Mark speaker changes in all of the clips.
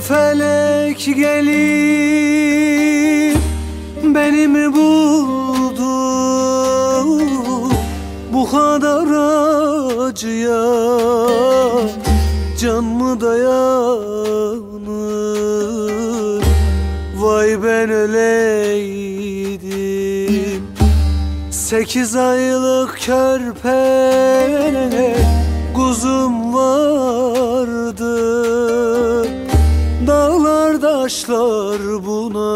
Speaker 1: felek gelip beni mi buldu? Bu kadar acıya can mı dayanır? Vay ben öleydim. Sekiz aylık körpe kuzum vardı Taşlar buna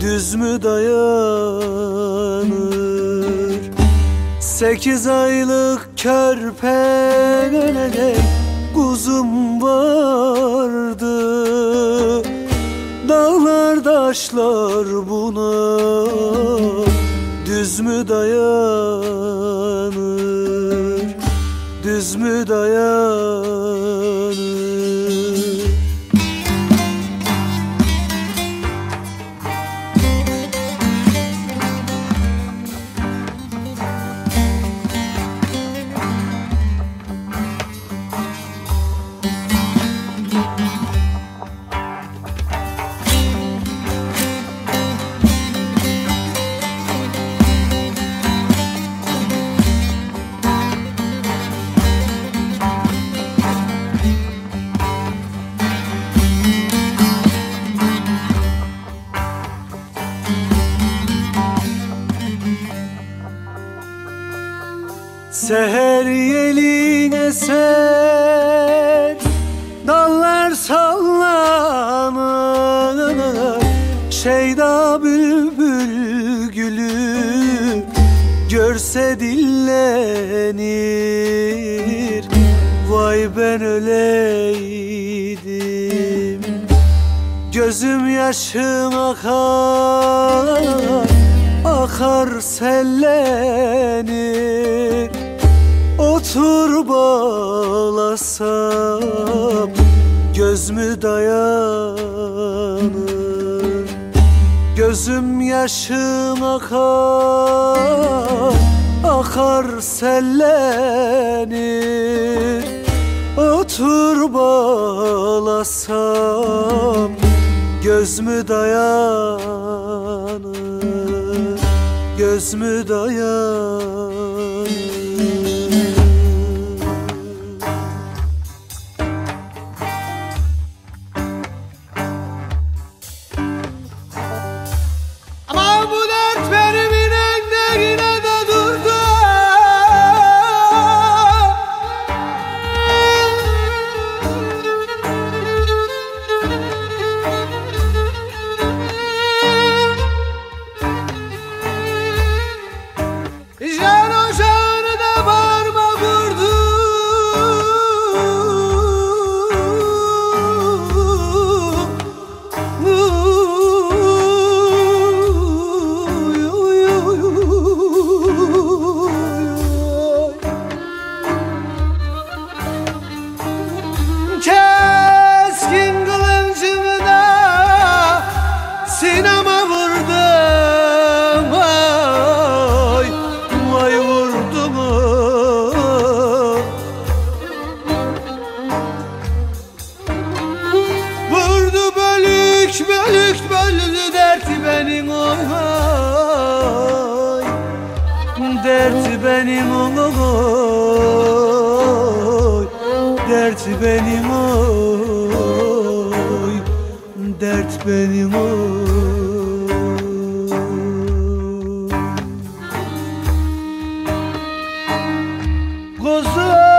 Speaker 1: düz mü dayanır? Sekiz aylık körpe kuzum vardı. Dağlar taşlar buna düz mü dayanır? Düz mü dayanır Seher yelin eser Dallar sallanır Şeyda bülbül gülü Görse dillenir. Vay ben öleydim Gözüm yaşım akar Akar sellenir Otur bağlasam Göz mü dayanır? Gözüm yaşım akar Akar sellenir. Otur bağlasam Göz mü dayanır? Göz mü dayanır
Speaker 2: benim oy Derti benim oy. Dert benim oy. Dert benim oy. Kuzum